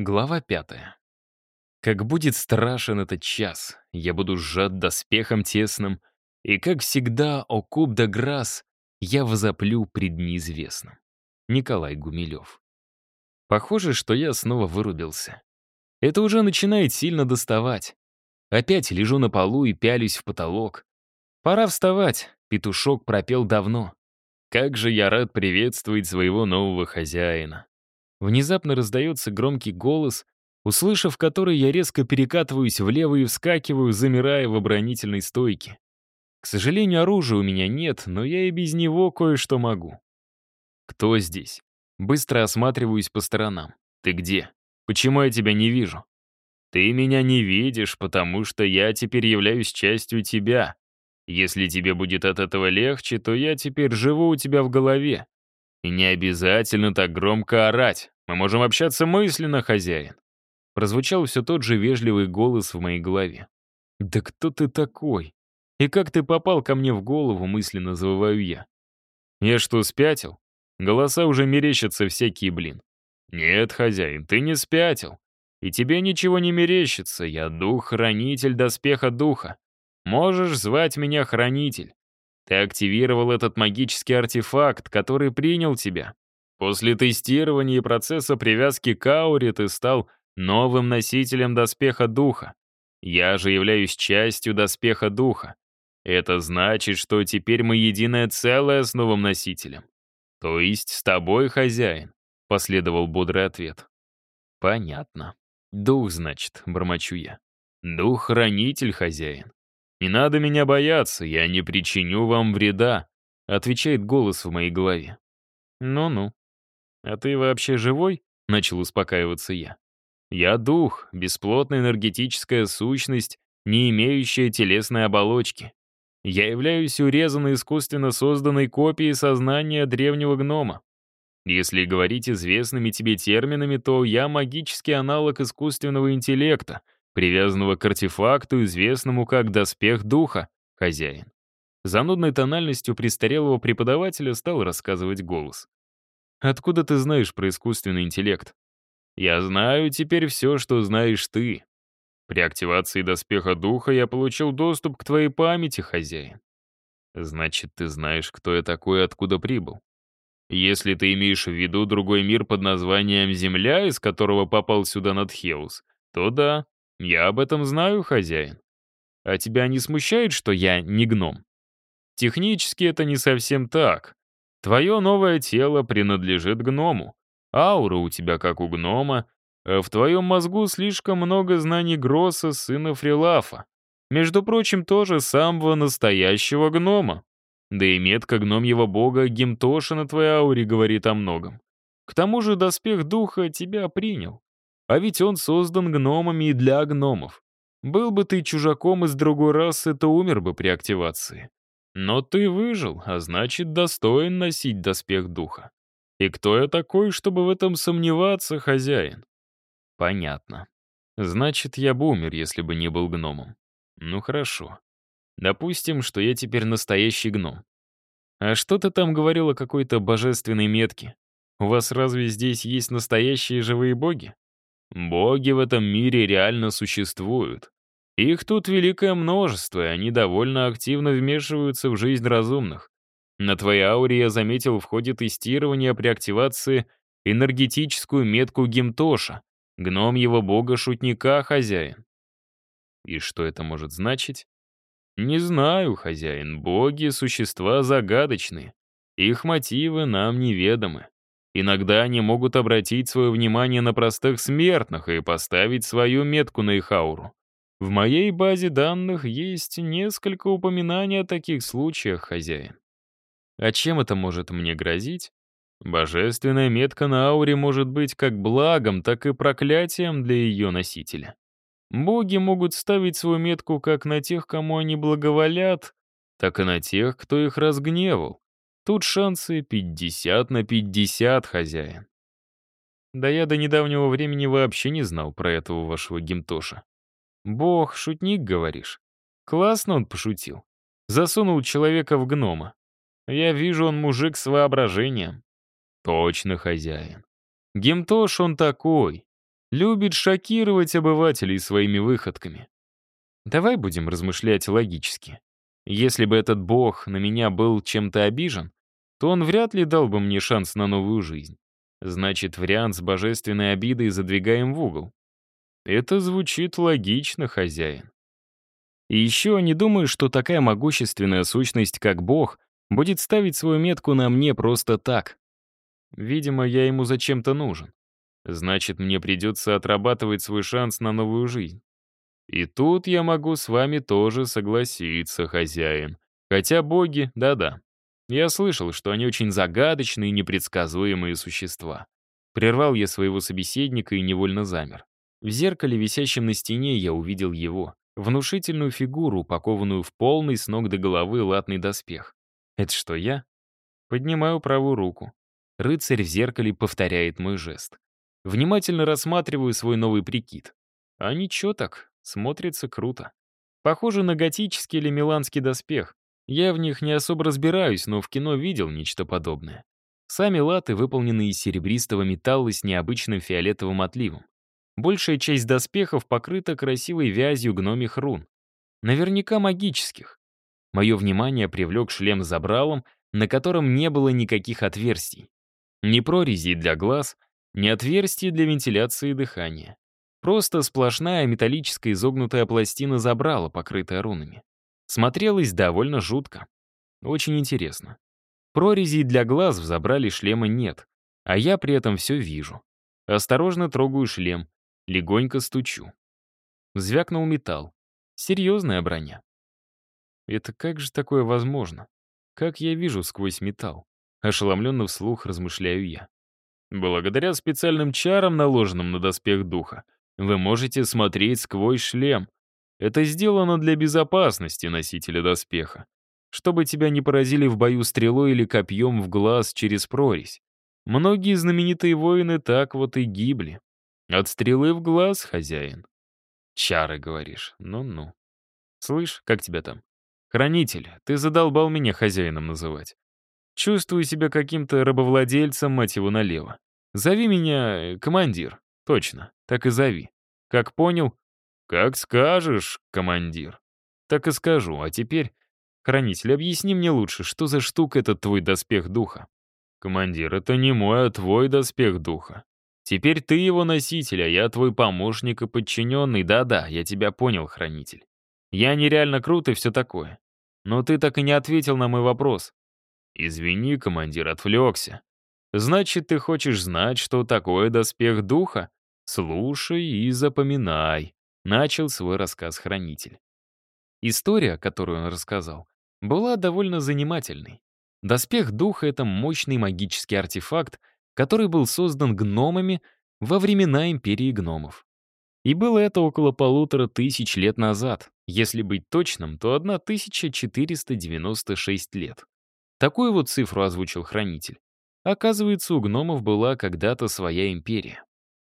Глава пятая. Как будет страшен этот час, я буду сжат доспехом тесным, и, как всегда, о куб да грас, я возоплю пред неизвестным. Николай Гумилев. Похоже, что я снова вырубился. Это уже начинает сильно доставать. Опять лежу на полу и пялюсь в потолок. Пора вставать, петушок пропел давно. Как же я рад приветствовать своего нового хозяина. Внезапно раздается громкий голос, услышав который, я резко перекатываюсь влево и вскакиваю, замирая в оборонительной стойке. К сожалению, оружия у меня нет, но я и без него кое-что могу. «Кто здесь?» Быстро осматриваюсь по сторонам. «Ты где? Почему я тебя не вижу?» «Ты меня не видишь, потому что я теперь являюсь частью тебя. Если тебе будет от этого легче, то я теперь живу у тебя в голове. И не обязательно так громко орать. Мы можем общаться мысленно, хозяин. Прозвучал все тот же вежливый голос в моей голове. «Да кто ты такой? И как ты попал ко мне в голову?» мысленно завываю я. «Я что, спятил? Голоса уже мерещатся всякие, блин». «Нет, хозяин, ты не спятил. И тебе ничего не мерещится. Я дух-хранитель доспеха духа. Можешь звать меня хранитель. Ты активировал этот магический артефакт, который принял тебя. После тестирования и процесса привязки к ауре ты стал новым носителем доспеха духа. Я же являюсь частью доспеха духа. Это значит, что теперь мы единое целое с новым носителем. То есть с тобой, хозяин, последовал бодрый ответ. Понятно. Дух, значит, бормочу я. Дух-хранитель, хозяин. «Не надо меня бояться, я не причиню вам вреда», — отвечает голос в моей голове. «Ну-ну. А ты вообще живой?» — начал успокаиваться я. «Я дух, бесплотная энергетическая сущность, не имеющая телесной оболочки. Я являюсь урезанной искусственно созданной копией сознания древнего гнома. Если говорить известными тебе терминами, то я магический аналог искусственного интеллекта — привязанного к артефакту, известному как «Доспех Духа», хозяин. Занудной тональностью престарелого преподавателя стал рассказывать голос. «Откуда ты знаешь про искусственный интеллект?» «Я знаю теперь все, что знаешь ты. При активации Доспеха Духа я получил доступ к твоей памяти, хозяин. Значит, ты знаешь, кто я такой и откуда прибыл. Если ты имеешь в виду другой мир под названием Земля, из которого попал сюда Надхеус, то да, «Я об этом знаю, хозяин. А тебя не смущает, что я не гном?» «Технически это не совсем так. Твое новое тело принадлежит гному. Аура у тебя как у гнома, а в твоем мозгу слишком много знаний Гросса, сына Фрилафа. Между прочим, тоже самого настоящего гнома. Да и метка гномьего бога Гимтоша на твоей ауре говорит о многом. К тому же доспех духа тебя принял. А ведь он создан гномами и для гномов. Был бы ты чужаком из другой расы, то умер бы при активации. Но ты выжил, а значит, достоин носить доспех духа. И кто я такой, чтобы в этом сомневаться, хозяин? Понятно. Значит, я бы умер, если бы не был гномом. Ну хорошо. Допустим, что я теперь настоящий гном. А что ты там говорил о какой-то божественной метке? У вас разве здесь есть настоящие живые боги? Боги в этом мире реально существуют. Их тут великое множество, и они довольно активно вмешиваются в жизнь разумных. На твоей ауре я заметил в ходе тестирования при активации энергетическую метку Гимтоша, гном его бога-шутника, хозяин. И что это может значить? Не знаю, хозяин, боги — существа загадочные. Их мотивы нам неведомы. Иногда они могут обратить свое внимание на простых смертных и поставить свою метку на их ауру. В моей базе данных есть несколько упоминаний о таких случаях, хозяин. А чем это может мне грозить? Божественная метка на ауре может быть как благом, так и проклятием для ее носителя. Боги могут ставить свою метку как на тех, кому они благоволят, так и на тех, кто их разгневал. Тут шансы 50 на 50, хозяин. Да я до недавнего времени вообще не знал про этого вашего гимтоша. Бог, шутник, говоришь? Классно он пошутил. Засунул человека в гнома. Я вижу, он мужик с воображением. Точно, хозяин. Гимтош он такой. Любит шокировать обывателей своими выходками. Давай будем размышлять логически. Если бы этот бог на меня был чем-то обижен, то он вряд ли дал бы мне шанс на новую жизнь. Значит, вариант с божественной обидой задвигаем в угол. Это звучит логично, хозяин. И еще не думаю, что такая могущественная сущность, как бог, будет ставить свою метку на мне просто так. Видимо, я ему зачем-то нужен. Значит, мне придется отрабатывать свой шанс на новую жизнь. И тут я могу с вами тоже согласиться, хозяин. Хотя боги, да-да. Я слышал, что они очень загадочные и непредсказуемые существа. Прервал я своего собеседника и невольно замер. В зеркале, висящем на стене, я увидел его. Внушительную фигуру, упакованную в полный с ног до головы латный доспех. Это что, я? Поднимаю правую руку. Рыцарь в зеркале повторяет мой жест. Внимательно рассматриваю свой новый прикид. А ничего так, смотрится круто. Похоже на готический или миланский доспех. Я в них не особо разбираюсь, но в кино видел нечто подобное. Сами латы выполнены из серебристого металла с необычным фиолетовым отливом. Большая часть доспехов покрыта красивой вязью гномих рун. Наверняка магических. Мое внимание привлек шлем с забралом, на котором не было никаких отверстий. Ни прорезей для глаз, ни отверстий для вентиляции дыхания. Просто сплошная металлическая изогнутая пластина забрала, покрытая рунами. Смотрелось довольно жутко. Очень интересно. Прорезей для глаз в забрале шлема нет, а я при этом все вижу. Осторожно трогаю шлем, легонько стучу. Звякнул металл. Серьезная броня. Это как же такое возможно? Как я вижу сквозь металл? Ошеломленно вслух размышляю я. Благодаря специальным чарам, наложенным на доспех духа, вы можете смотреть сквозь шлем. Это сделано для безопасности носителя доспеха. Чтобы тебя не поразили в бою стрелой или копьем в глаз через прорезь. Многие знаменитые воины так вот и гибли. От стрелы в глаз, хозяин. Чары, говоришь. Ну-ну. Слышь, как тебя там? Хранитель, ты задолбал меня хозяином называть. Чувствую себя каким-то рабовладельцем, мать его, налево. Зови меня э, командир. Точно, так и зови. Как понял? Как скажешь, командир. Так и скажу, а теперь... Хранитель, объясни мне лучше, что за штука этот твой доспех духа? Командир, это не мой, а твой доспех духа. Теперь ты его носитель, а я твой помощник и подчиненный. Да-да, я тебя понял, хранитель. Я нереально крут и все такое. Но ты так и не ответил на мой вопрос. «Извини, командир, отвлекся. Значит, ты хочешь знать, что такое доспех духа? Слушай и запоминай», — начал свой рассказ хранитель. История, которую он рассказал, была довольно занимательной. Доспех духа — это мощный магический артефакт, который был создан гномами во времена империи гномов. И было это около полутора тысяч лет назад. Если быть точным, то 1496 лет. Такую вот цифру озвучил хранитель. Оказывается, у гномов была когда-то своя империя.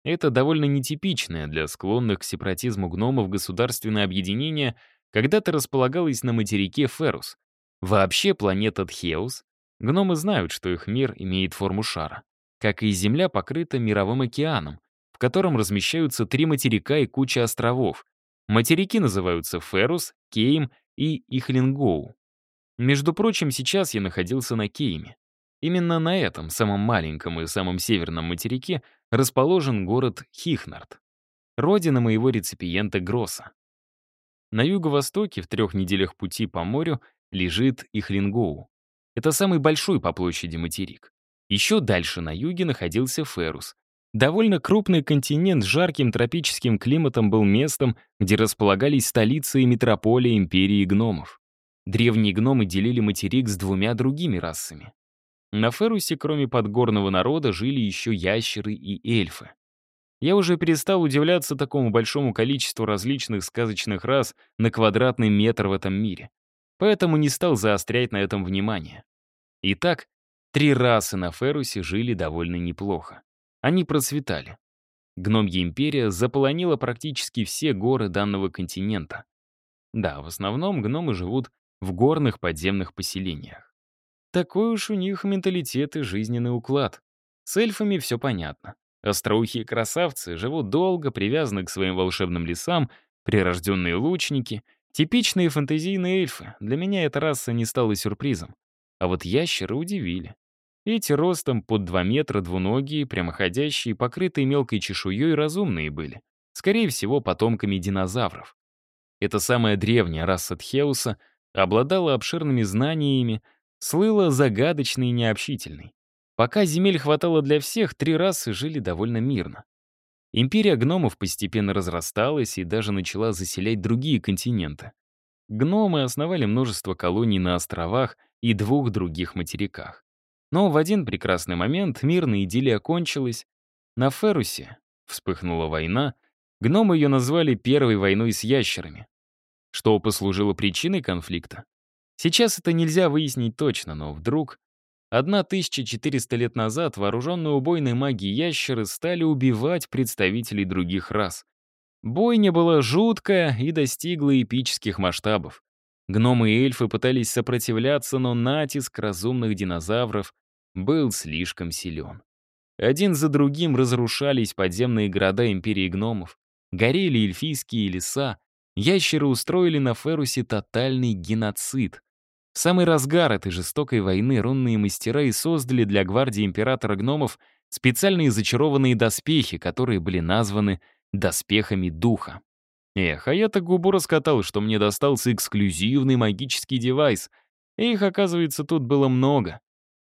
Это довольно нетипичное для склонных к сепаратизму гномов государственное объединение когда-то располагалось на материке Ферус. Вообще планета Тхеус. Гномы знают, что их мир имеет форму шара. Как и Земля покрыта мировым океаном, в котором размещаются три материка и куча островов. Материки называются Ферус, Кейм и Ихлингоу. Между прочим, сейчас я находился на Кейме. Именно на этом, самом маленьком и самом северном материке, расположен город Хихнард, родина моего реципиента Гросса. На юго-востоке, в трех неделях пути по морю, лежит Ихлингоу. Это самый большой по площади материк. Еще дальше на юге находился Ферус. Довольно крупный континент с жарким тропическим климатом был местом, где располагались столицы и метрополия империи гномов. Древние гномы делили материк с двумя другими расами. На Ферусе, кроме подгорного народа, жили еще ящеры и эльфы. Я уже перестал удивляться такому большому количеству различных сказочных рас на квадратный метр в этом мире. Поэтому не стал заострять на этом внимание. Итак, три расы на Ферусе жили довольно неплохо. Они процветали. Гномья империя заполонила практически все горы данного континента. Да, в основном гномы живут в горных подземных поселениях. Такой уж у них менталитет и жизненный уклад. С эльфами все понятно. Остроухие красавцы живут долго, привязаны к своим волшебным лесам, прирожденные лучники, типичные фэнтезийные эльфы. Для меня эта раса не стала сюрпризом. А вот ящеры удивили. Эти ростом под 2 метра двуногие, прямоходящие, покрытые мелкой чешуей разумные были. Скорее всего, потомками динозавров. Эта самая древняя раса Тхеуса обладала обширными знаниями, слыла загадочной и необщительной. Пока земель хватало для всех, три расы жили довольно мирно. Империя гномов постепенно разрасталась и даже начала заселять другие континенты. Гномы основали множество колоний на островах и двух других материках. Но в один прекрасный момент мирная идиллия кончилась. На Ферусе вспыхнула война, гномы ее назвали Первой войной с ящерами. Что послужило причиной конфликта? Сейчас это нельзя выяснить точно, но вдруг 1400 лет назад вооруженные убойной магией ящеры стали убивать представителей других рас. Бойня была жуткая и достигла эпических масштабов. Гномы и эльфы пытались сопротивляться, но натиск разумных динозавров был слишком силен. Один за другим разрушались подземные города Империи гномов, горели эльфийские леса, ящеры устроили на Ферусе тотальный геноцид. В самый разгар этой жестокой войны рунные мастера и создали для гвардии императора гномов специальные зачарованные доспехи, которые были названы «доспехами духа». Эх, а я-то губу раскатал, что мне достался эксклюзивный магический девайс. их, оказывается, тут было много.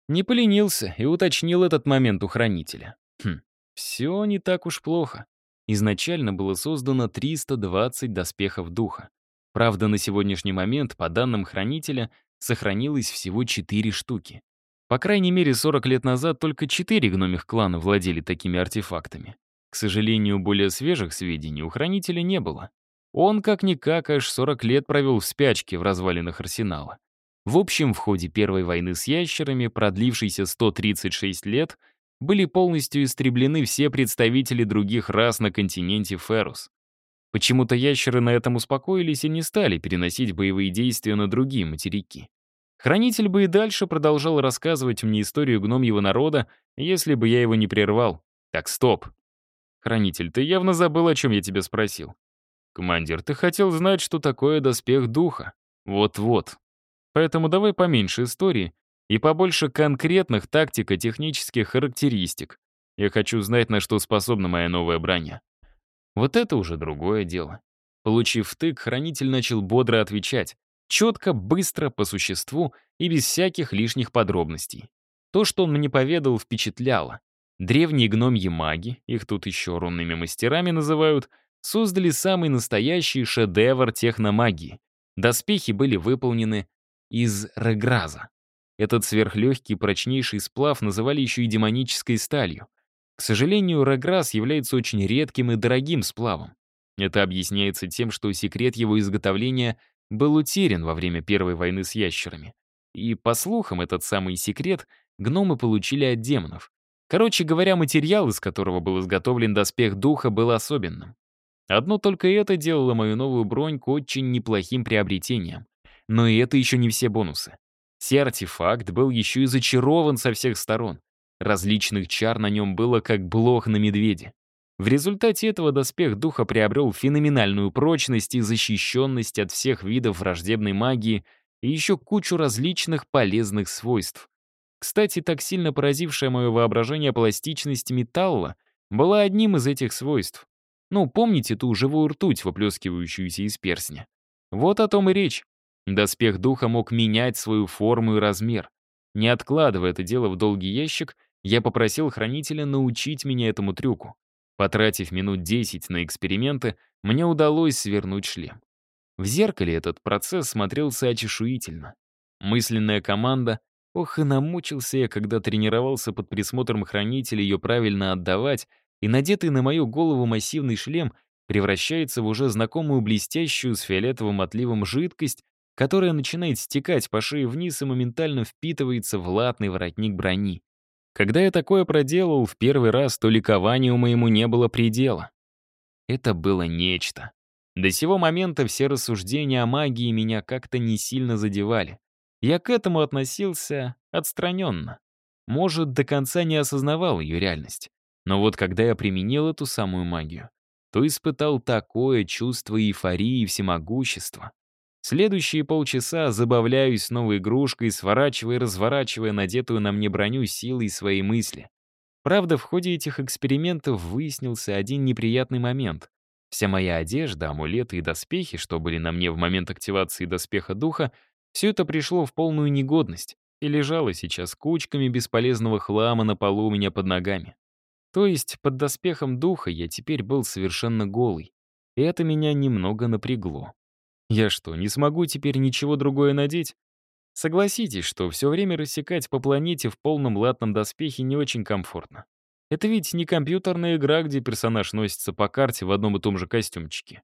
Не поленился и уточнил этот момент у хранителя. Хм, все не так уж плохо. Изначально было создано 320 доспехов духа. Правда, на сегодняшний момент, по данным хранителя, сохранилось всего 4 штуки. По крайней мере, 40 лет назад только 4 гномих клана владели такими артефактами. К сожалению, более свежих сведений у хранителя не было. Он как-никак аж 40 лет провел в спячке в развалинах арсенала. В общем, в ходе Первой войны с ящерами, продлившейся 136 лет, были полностью истреблены все представители других рас на континенте Ферус. Почему-то ящеры на этом успокоились и не стали переносить боевые действия на другие материки. Хранитель бы и дальше продолжал рассказывать мне историю гномьего народа, если бы я его не прервал. Так, стоп. Хранитель, ты явно забыл, о чем я тебя спросил. «Командир, ты хотел знать, что такое доспех духа?» «Вот-вот. Поэтому давай поменьше истории и побольше конкретных тактико-технических характеристик. Я хочу знать, на что способна моя новая броня». Вот это уже другое дело. Получив тык, хранитель начал бодро отвечать. Четко, быстро, по существу и без всяких лишних подробностей. То, что он мне поведал, впечатляло. Древние гномьи маги, их тут еще рунными мастерами называют — создали самый настоящий шедевр техномагии. Доспехи были выполнены из реграза. Этот сверхлегкий прочнейший сплав называли еще и демонической сталью. К сожалению, реграз является очень редким и дорогим сплавом. Это объясняется тем, что секрет его изготовления был утерян во время Первой войны с ящерами. И, по слухам, этот самый секрет гномы получили от демонов. Короче говоря, материал, из которого был изготовлен доспех духа, был особенным. Одно только это делало мою новую броньку очень неплохим приобретением. Но и это еще не все бонусы. Сей артефакт был еще и зачарован со всех сторон. Различных чар на нем было как блох на медведе. В результате этого доспех духа приобрел феноменальную прочность и защищенность от всех видов враждебной магии и еще кучу различных полезных свойств. Кстати, так сильно поразившая мое воображение пластичность металла была одним из этих свойств. Ну, помните ту живую ртуть, выплескивающуюся из перстня? Вот о том и речь. Доспех духа мог менять свою форму и размер. Не откладывая это дело в долгий ящик, я попросил хранителя научить меня этому трюку. Потратив минут 10 на эксперименты, мне удалось свернуть шлем. В зеркале этот процесс смотрелся очешуительно. Мысленная команда Ох, и намучился я, когда тренировался под присмотром хранителя ее правильно отдавать и надетый на мою голову массивный шлем превращается в уже знакомую блестящую с фиолетовым отливом жидкость, которая начинает стекать по шее вниз и моментально впитывается в латный воротник брони. Когда я такое проделал в первый раз, то ликованию моему не было предела. Это было нечто. До сего момента все рассуждения о магии меня как-то не сильно задевали. Я к этому относился отстраненно. Может, до конца не осознавал ее реальность. Но вот когда я применил эту самую магию, то испытал такое чувство эйфории и всемогущества. Следующие полчаса забавляюсь новой игрушкой, сворачивая и разворачивая надетую на мне броню силой своей мысли. Правда, в ходе этих экспериментов выяснился один неприятный момент. Вся моя одежда, амулеты и доспехи, что были на мне в момент активации доспеха духа, все это пришло в полную негодность и лежало сейчас кучками бесполезного хлама на полу у меня под ногами. То есть под доспехом духа я теперь был совершенно голый. И это меня немного напрягло. Я что, не смогу теперь ничего другое надеть? Согласитесь, что все время рассекать по планете в полном латном доспехе не очень комфортно. Это ведь не компьютерная игра, где персонаж носится по карте в одном и том же костюмчике.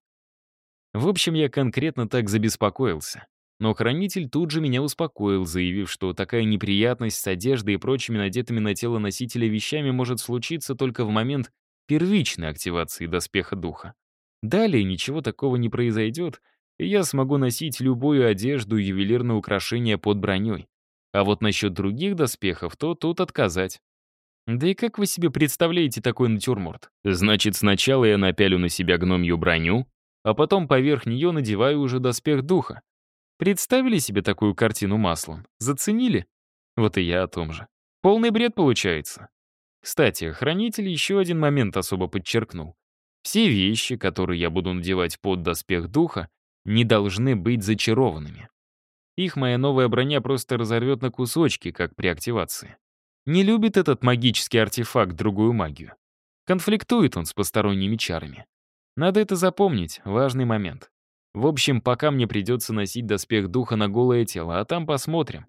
В общем, я конкретно так забеспокоился. Но хранитель тут же меня успокоил, заявив, что такая неприятность с одеждой и прочими надетыми на тело носителя вещами может случиться только в момент первичной активации доспеха духа. Далее ничего такого не произойдет, и я смогу носить любую одежду и ювелирное украшение под броней. А вот насчет других доспехов, то тут отказать. Да и как вы себе представляете такой натюрморт? Значит, сначала я напялю на себя гномью броню, а потом поверх нее надеваю уже доспех духа. Представили себе такую картину маслом? Заценили? Вот и я о том же. Полный бред получается. Кстати, хранитель еще один момент особо подчеркнул. Все вещи, которые я буду надевать под доспех духа, не должны быть зачарованными. Их моя новая броня просто разорвет на кусочки, как при активации. Не любит этот магический артефакт другую магию. Конфликтует он с посторонними чарами. Надо это запомнить, важный момент. В общем, пока мне придется носить доспех духа на голое тело, а там посмотрим.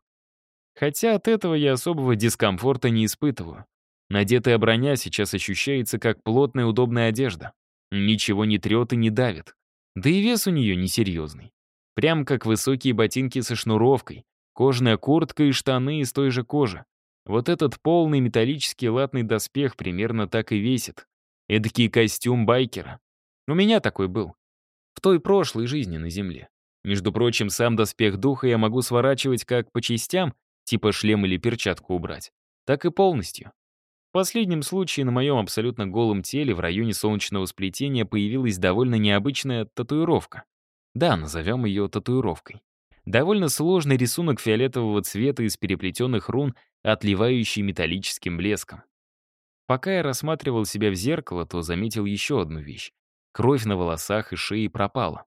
Хотя от этого я особого дискомфорта не испытываю. Надетая броня сейчас ощущается как плотная удобная одежда. Ничего не трет и не давит. Да и вес у нее несерьезный. Прям как высокие ботинки со шнуровкой, кожаная куртка и штаны из той же кожи. Вот этот полный металлический латный доспех примерно так и весит. Эдакий костюм байкера. У меня такой был. В той прошлой жизни на Земле. Между прочим, сам доспех духа я могу сворачивать как по частям, типа шлем или перчатку убрать, так и полностью. В последнем случае на моем абсолютно голом теле в районе солнечного сплетения появилась довольно необычная татуировка. Да, назовем ее татуировкой. Довольно сложный рисунок фиолетового цвета из переплетенных рун, отливающий металлическим блеском. Пока я рассматривал себя в зеркало, то заметил еще одну вещь. Кровь на волосах и шее пропала.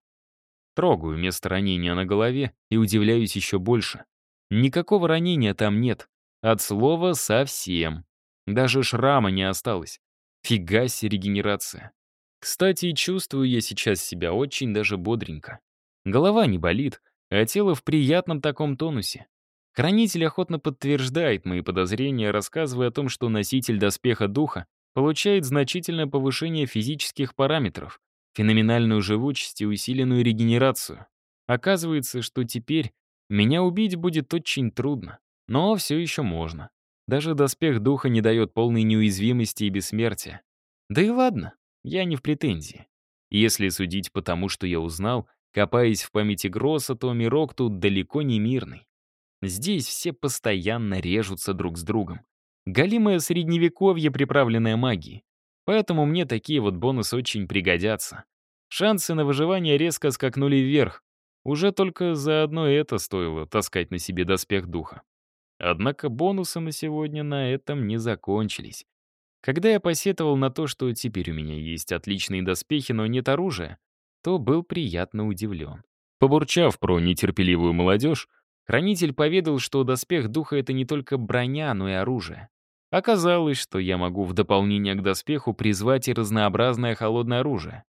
Трогаю место ранения на голове и удивляюсь еще больше. Никакого ранения там нет. От слова совсем. Даже шрама не осталось. Фига себе регенерация. Кстати, чувствую я сейчас себя очень даже бодренько. Голова не болит, а тело в приятном таком тонусе. Хранитель охотно подтверждает мои подозрения, рассказывая о том, что носитель доспеха духа получает значительное повышение физических параметров, феноменальную живучесть и усиленную регенерацию. Оказывается, что теперь меня убить будет очень трудно, но все еще можно. Даже доспех духа не дает полной неуязвимости и бессмертия. Да и ладно, я не в претензии. Если судить по тому, что я узнал, копаясь в памяти Гросса, то мирок тут далеко не мирный. Здесь все постоянно режутся друг с другом. Галимое средневековье, приправленное магией. Поэтому мне такие вот бонусы очень пригодятся. Шансы на выживание резко скакнули вверх. Уже только за одно это стоило таскать на себе доспех духа. Однако бонусы на сегодня на этом не закончились. Когда я посетовал на то, что теперь у меня есть отличные доспехи, но нет оружия, то был приятно удивлен. Побурчав про нетерпеливую молодежь, хранитель поведал, что доспех духа — это не только броня, но и оружие. Оказалось, что я могу в дополнение к доспеху призвать и разнообразное холодное оружие.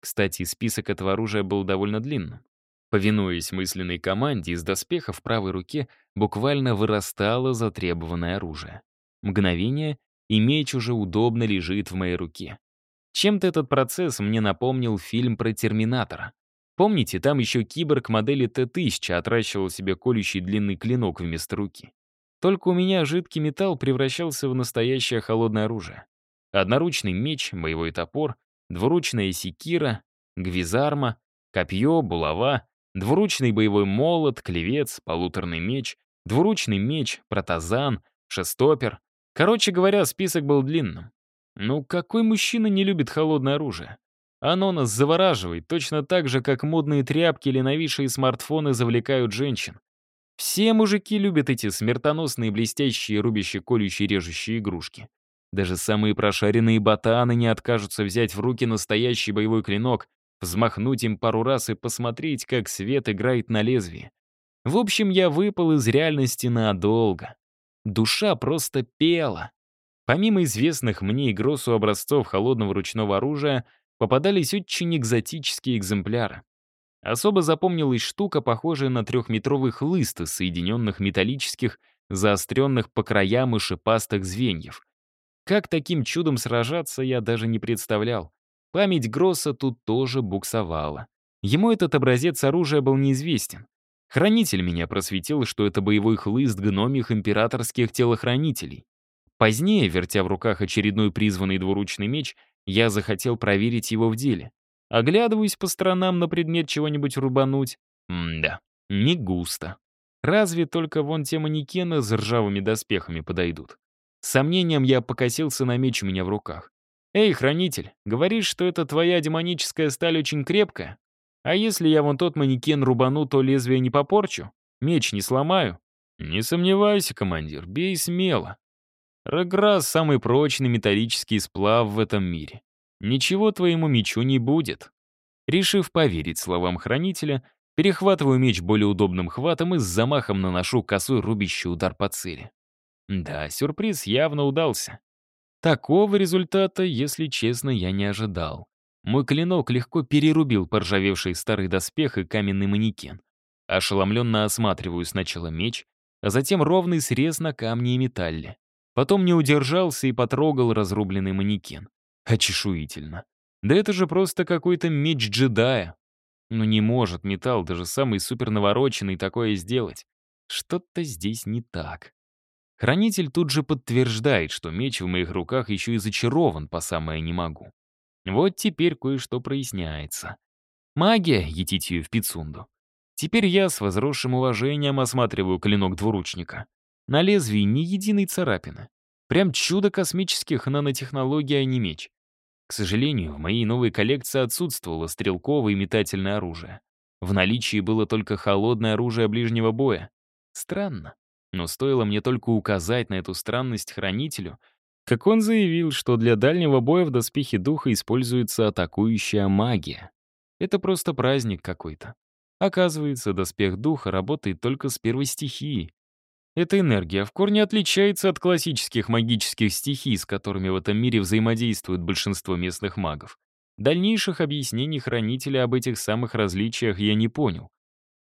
Кстати, список этого оружия был довольно длинным. Повинуясь мысленной команде, из доспеха в правой руке буквально вырастало затребованное оружие. Мгновение, и меч уже удобно лежит в моей руке. Чем-то этот процесс мне напомнил фильм про Терминатора. Помните, там еще киборг модели Т-1000 отращивал себе колющий длинный клинок вместо руки. Только у меня жидкий металл превращался в настоящее холодное оружие. Одноручный меч, боевой топор, двуручная секира, гвизарма, копье, булава, Двуручный боевой молот, клевец, полуторный меч, двуручный меч, протазан, шестопер. Короче говоря, список был длинным. Ну, какой мужчина не любит холодное оружие? Оно нас завораживает, точно так же, как модные тряпки или новейшие смартфоны завлекают женщин. Все мужики любят эти смертоносные, блестящие, рубящие, колющие, режущие игрушки. Даже самые прошаренные ботаны не откажутся взять в руки настоящий боевой клинок, взмахнуть им пару раз и посмотреть, как свет играет на лезвии. В общем, я выпал из реальности надолго. Душа просто пела. Помимо известных мне и Гроссу образцов холодного ручного оружия, попадались очень экзотические экземпляры. Особо запомнилась штука, похожая на трехметровый хлыст из соединенных металлических, заостренных по краям и шипастых звеньев. Как таким чудом сражаться, я даже не представлял. Память Гросса тут тоже буксовала. Ему этот образец оружия был неизвестен. Хранитель меня просветил, что это боевой хлыст гномих императорских телохранителей. Позднее, вертя в руках очередной призванный двуручный меч, я захотел проверить его в деле. Оглядываюсь по сторонам на предмет чего-нибудь рубануть. М-да, не густо. Разве только вон те манекены с ржавыми доспехами подойдут. С сомнением я покосился на меч у меня в руках. «Эй, хранитель, говоришь, что эта твоя демоническая сталь очень крепкая? А если я вон тот манекен рубану, то лезвие не попорчу? Меч не сломаю?» «Не сомневайся, командир, бей смело. Реграс — самый прочный металлический сплав в этом мире ничего твоему мечу не будет. Решив поверить словам хранителя, перехватываю меч более удобным хватом и с замахом наношу косой рубящий удар по цели. Да, сюрприз явно удался. Такого результата, если честно, я не ожидал. Мой клинок легко перерубил поржавевший старый доспех и каменный манекен. Ошеломленно осматриваю сначала меч, а затем ровный срез на камне и металле. Потом не удержался и потрогал разрубленный манекен. Очешуительно. Да это же просто какой-то меч джедая. Ну не может металл, даже самый супернавороченный, такое сделать. Что-то здесь не так. Хранитель тут же подтверждает, что меч в моих руках еще и зачарован по самое не могу. Вот теперь кое-что проясняется. Магия, етить ее в пицунду. Теперь я с возросшим уважением осматриваю клинок двуручника. На лезвии ни единой царапины. Прям чудо космических нанотехнологий, а не меч. К сожалению, в моей новой коллекции отсутствовало стрелковое и метательное оружие. В наличии было только холодное оружие ближнего боя. Странно. Но стоило мне только указать на эту странность хранителю, как он заявил, что для дальнего боя в доспехе духа используется атакующая магия. Это просто праздник какой-то. Оказывается, доспех духа работает только с первой стихией, эта энергия в корне отличается от классических магических стихий, с которыми в этом мире взаимодействует большинство местных магов. Дальнейших объяснений хранителя об этих самых различиях я не понял.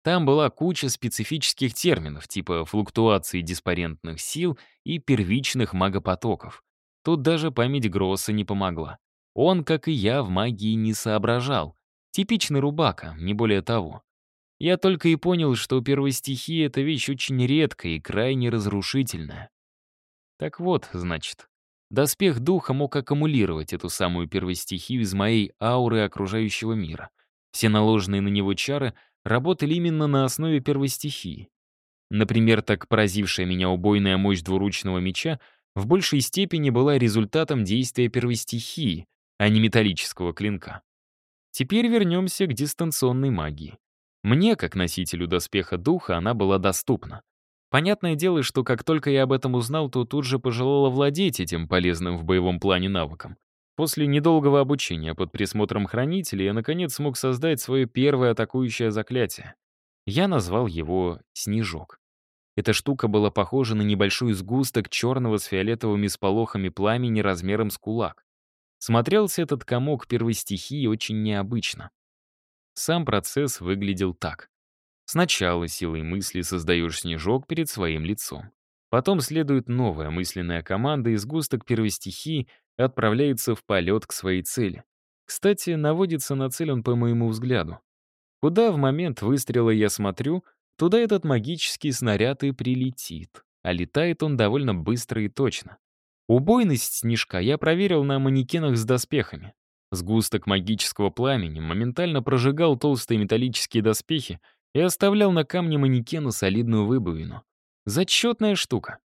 Там была куча специфических терминов, типа флуктуации диспарентных сил и первичных магопотоков. Тут даже память Гросса не помогла. Он, как и я, в магии не соображал. Типичный рубака, не более того. Я только и понял, что первой стихии — это вещь очень редкая и крайне разрушительная. Так вот, значит, доспех духа мог аккумулировать эту самую первостихию из моей ауры окружающего мира. Все наложенные на него чары работали именно на основе первой стихии. Например, так поразившая меня убойная мощь двуручного меча в большей степени была результатом действия первой стихии, а не металлического клинка. Теперь вернемся к дистанционной магии. Мне, как носителю доспеха духа, она была доступна. Понятное дело, что как только я об этом узнал, то тут же пожелала владеть этим полезным в боевом плане навыком. После недолгого обучения под присмотром хранителя я, наконец, смог создать свое первое атакующее заклятие. Я назвал его «Снежок». Эта штука была похожа на небольшой сгусток черного с фиолетовыми сполохами пламени размером с кулак. Смотрелся этот комок первой стихии очень необычно. Сам процесс выглядел так. Сначала силой мысли создаешь снежок перед своим лицом. Потом следует новая мысленная команда, и сгусток первой стихии отправляется в полет к своей цели. Кстати, наводится на цель он по моему взгляду. Куда в момент выстрела я смотрю, туда этот магический снаряд и прилетит. А летает он довольно быстро и точно. Убойность снежка я проверил на манекенах с доспехами. Сгусток магического пламени моментально прожигал толстые металлические доспехи и оставлял на камне манекена солидную выбоину. Зачетная штука.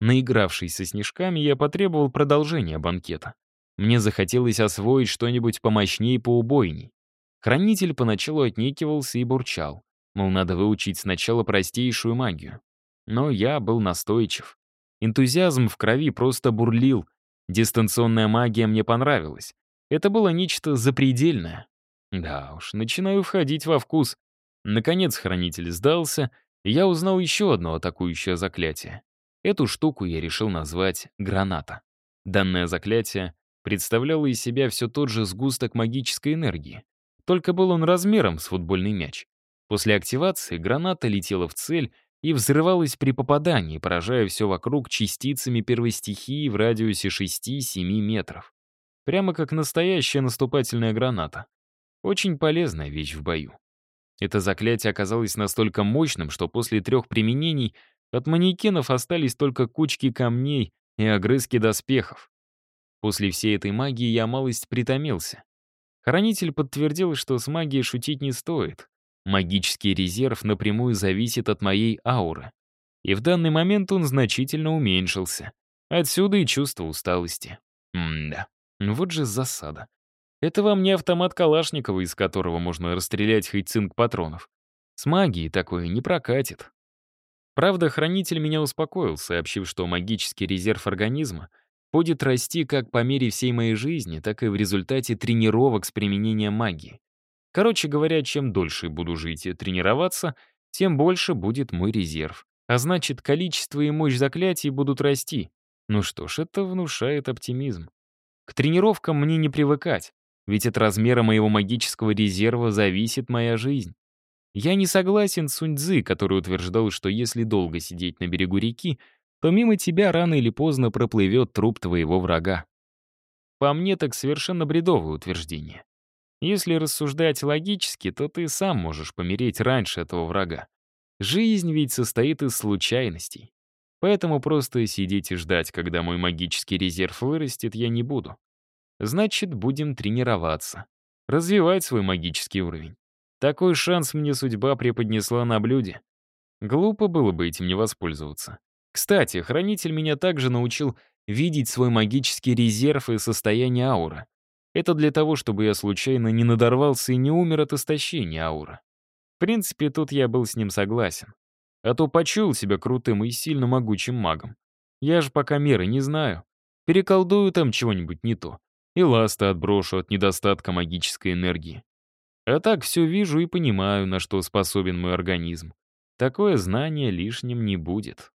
Наигравшись со снежками, я потребовал продолжения банкета. Мне захотелось освоить что-нибудь помощнее и поубойней. Хранитель поначалу отнекивался и бурчал, мол, надо выучить сначала простейшую магию. Но я был настойчив. Энтузиазм в крови просто бурлил. Дистанционная магия мне понравилась. Это было нечто запредельное. Да уж, начинаю входить во вкус. Наконец хранитель сдался, я узнал еще одно атакующее заклятие. Эту штуку я решил назвать «граната». Данное заклятие представляло из себя все тот же сгусток магической энергии, только был он размером с футбольный мяч. После активации граната летела в цель и взрывалась при попадании, поражая все вокруг частицами первой стихии в радиусе 6-7 метров. Прямо как настоящая наступательная граната. Очень полезная вещь в бою. Это заклятие оказалось настолько мощным, что после трех применений от манекенов остались только кучки камней и огрызки доспехов. После всей этой магии я малость притомился. Хранитель подтвердил, что с магией шутить не стоит. Магический резерв напрямую зависит от моей ауры. И в данный момент он значительно уменьшился. Отсюда и чувство усталости. М-да, вот же засада. Это вам не автомат Калашникова, из которого можно расстрелять хоть цинк патронов. С магией такое не прокатит. Правда, хранитель меня успокоил, сообщив, что магический резерв организма будет расти как по мере всей моей жизни, так и в результате тренировок с применением магии. Короче говоря, чем дольше буду жить и тренироваться, тем больше будет мой резерв. А значит, количество и мощь заклятий будут расти. Ну что ж, это внушает оптимизм. К тренировкам мне не привыкать, ведь от размера моего магического резерва зависит моя жизнь. Я не согласен с Сунь-Дзы, который утверждал, что если долго сидеть на берегу реки, то мимо тебя рано или поздно проплывет труп твоего врага. По мне, так совершенно бредовое утверждение. Если рассуждать логически, то ты сам можешь помереть раньше этого врага. Жизнь ведь состоит из случайностей. Поэтому просто сидеть и ждать, когда мой магический резерв вырастет, я не буду. Значит, будем тренироваться. Развивать свой магический уровень. Такой шанс мне судьба преподнесла на блюде. Глупо было бы этим не воспользоваться. Кстати, хранитель меня также научил видеть свой магический резерв и состояние ауры. Это для того, чтобы я случайно не надорвался и не умер от истощения ауры. В принципе, тут я был с ним согласен. А то почуял себя крутым и сильно могучим магом. Я же пока меры не знаю. Переколдую там чего-нибудь не то. И ласты отброшу от недостатка магической энергии. А так все вижу и понимаю, на что способен мой организм. Такое знание лишним не будет.